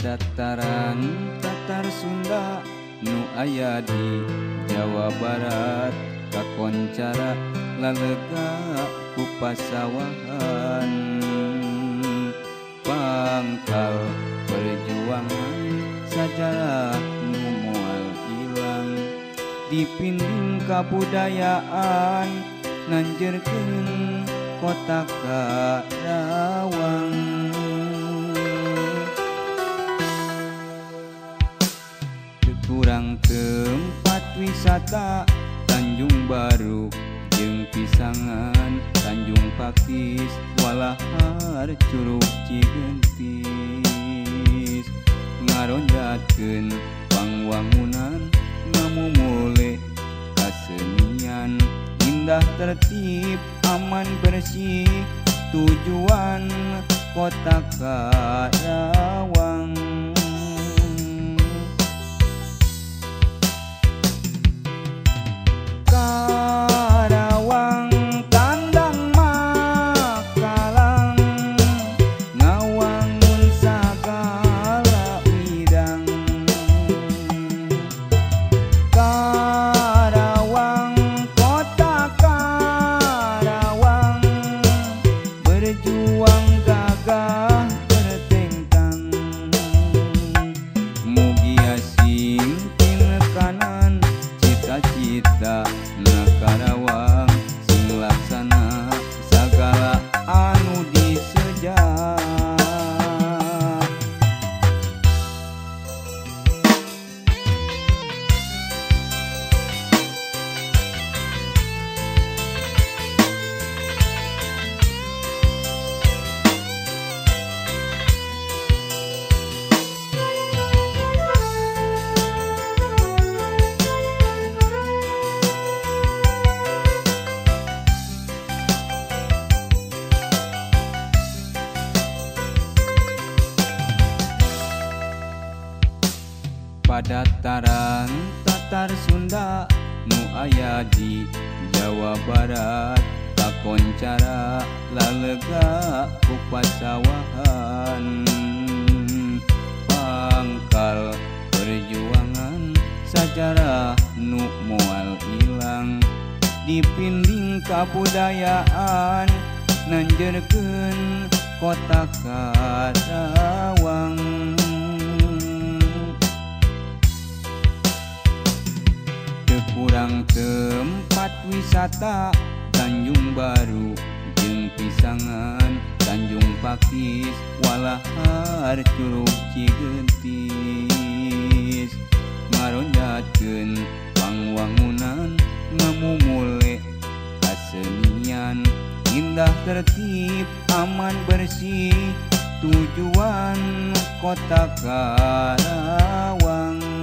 dataran Tatar Sunda Nu aya di Jawa Barat. Kakoncara lalega kupasawahan Pangkal perjuangan sajalah mual hilang dipinding kabudayaan nanjirkeun kota Karawang Wisata Tanjung Baru jeung pisangan Tanjung Pakis walahar Curug Cigentis. Ngarondatkeun pangwangunan ngamumule kasenian. Indah tertib aman bersih tujuan kota Karawang. padataran Tatar Sunda. Nu aya di Jawa Barat takoncara lalega ku pasawahan pangkal perjuangan sajarah nu moal ilang. Dipinding kabudayaan nanjerkeun kota Karawang. kurang tempat wisata Tanjung Baru. Jeung pisangan Tanjung Pakis walahar Curug Cigentis. Ngarondatkeun pangwangunan ngamumule kasenian. Indah tertib aman bersih tujuan kota Karawang.